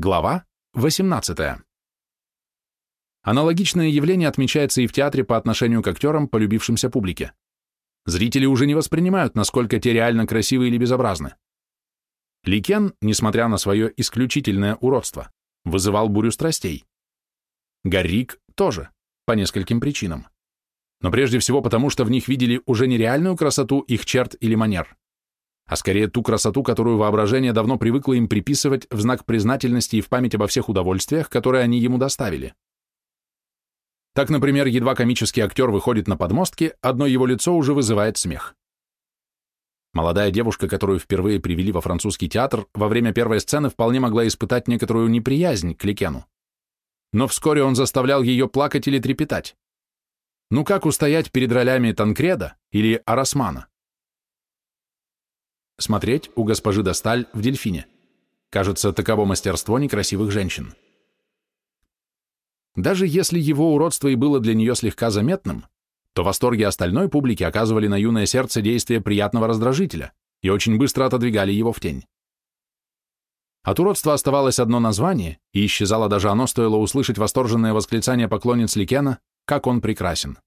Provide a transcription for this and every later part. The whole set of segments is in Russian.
Глава 18. Аналогичное явление отмечается и в театре по отношению к актерам, полюбившимся публике. Зрители уже не воспринимают, насколько те реально красивы или безобразны. Ликен, несмотря на свое исключительное уродство, вызывал бурю страстей. Гаррик тоже, по нескольким причинам. Но прежде всего потому, что в них видели уже не реальную красоту их черт или манер, а скорее ту красоту, которую воображение давно привыкло им приписывать в знак признательности и в память обо всех удовольствиях, которые они ему доставили. Так, например, едва комический актер выходит на подмостки, одно его лицо уже вызывает смех. Молодая девушка, которую впервые привели во французский театр, во время первой сцены вполне могла испытать некоторую неприязнь к Ликену. Но вскоре он заставлял ее плакать или трепетать. Ну как устоять перед ролями Танкреда или Арасмана? Смотреть у госпожи Досталь в «Дельфине». Кажется, таково мастерство некрасивых женщин. Даже если его уродство и было для нее слегка заметным, то восторги остальной публики оказывали на юное сердце действие приятного раздражителя и очень быстро отодвигали его в тень. От уродства оставалось одно название, и исчезало даже оно, стоило услышать восторженное восклицание поклонниц Ликена «Как он прекрасен!».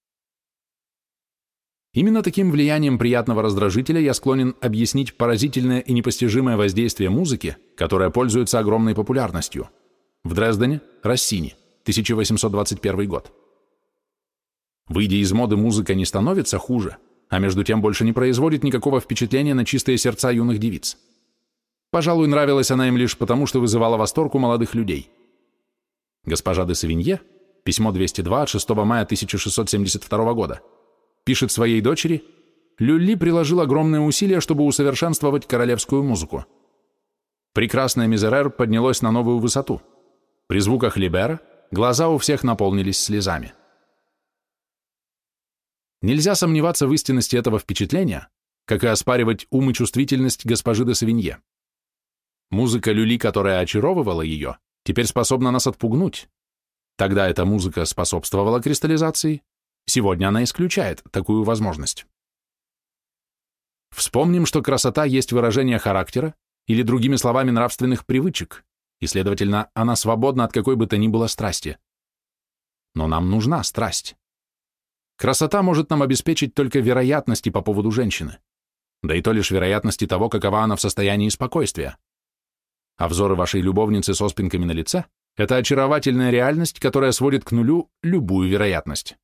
Именно таким влиянием приятного раздражителя я склонен объяснить поразительное и непостижимое воздействие музыки, которая пользуется огромной популярностью. В Дрездене – Россини, 1821 год. Выйдя из моды, музыка не становится хуже, а между тем больше не производит никакого впечатления на чистые сердца юных девиц. Пожалуй, нравилась она им лишь потому, что вызывала восторг у молодых людей. Госпожа де Савинье, письмо 202 от 6 мая 1672 года, Пишет своей дочери, Люли приложил огромные усилия, чтобы усовершенствовать королевскую музыку. Прекрасная Мизерер поднялась на новую высоту. При звуках Либера глаза у всех наполнились слезами. Нельзя сомневаться в истинности этого впечатления, как и оспаривать ум и чувствительность госпожи де Савинье. Музыка люли, которая очаровывала ее, теперь способна нас отпугнуть. Тогда эта музыка способствовала кристаллизации, Сегодня она исключает такую возможность. Вспомним, что красота есть выражение характера или, другими словами, нравственных привычек, и, следовательно, она свободна от какой бы то ни было страсти. Но нам нужна страсть. Красота может нам обеспечить только вероятности по поводу женщины, да и то лишь вероятности того, какова она в состоянии спокойствия. А взоры вашей любовницы с оспинками на лице – это очаровательная реальность, которая сводит к нулю любую вероятность.